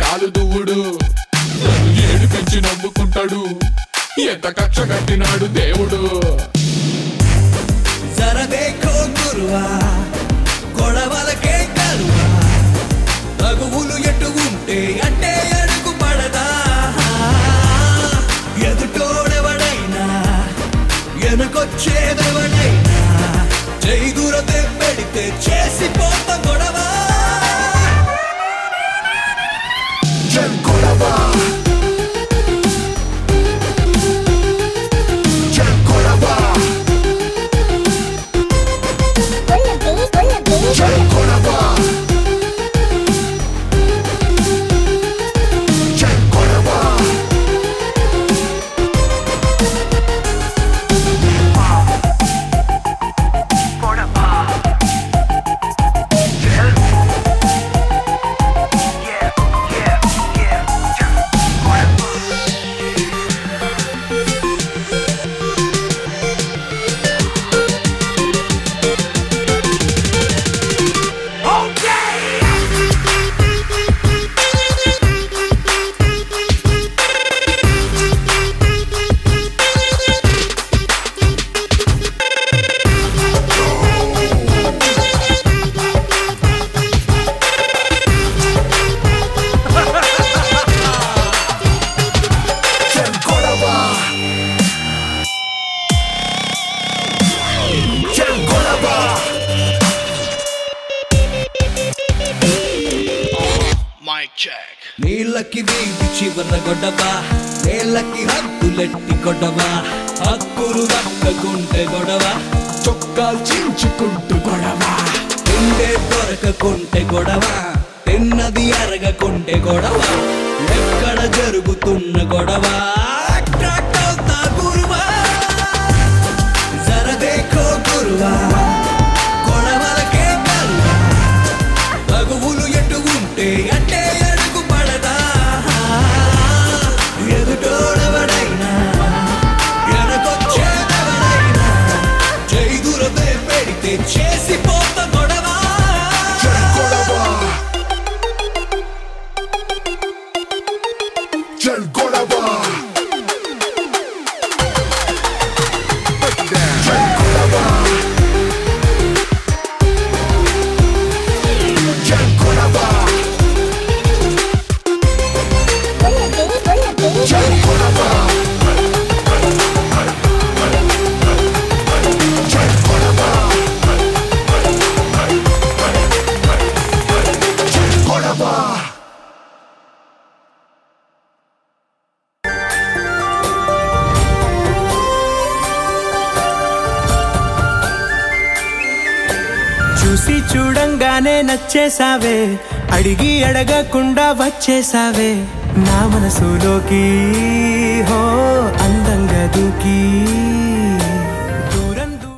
పాలు దువ్వుడు నన్ను ఏడిపించి నవ్వుకుంటాడు. ఎంత కక్ష కట్టినాడు దేవుడు. జరదేకో గురువా గొడవలకే కరువా. తగువులు ఎటు ఉంటే అంటే అడుగు పడదా. ఎదుటోడెవడైనా వెనకొచ్చేదెవడైనా చేదురతే పెడితే చేసిపోత గొడవ. నీళ్ళకి వేగి చివర గొడవ నేళ్ళకి హద్దులెట్టి గొడవ హక్కులు దక్కకుంటే గొడవ చొక్కాలు చించుకుంటూ గొడవ. తిండే దొరకకుంటే గొడవ తిన్నది అరగకుంటే గొడవ. ఎక్కడ జరుగుతున్న గొడవ? Attract అవుతా గురువా. జరదేకో గురువా. చూసి చూడంగానే నచ్చేసావే అడిగి అడగకుండా వచ్చేసావే నా మనసులోకి హో అందంగా దూకి.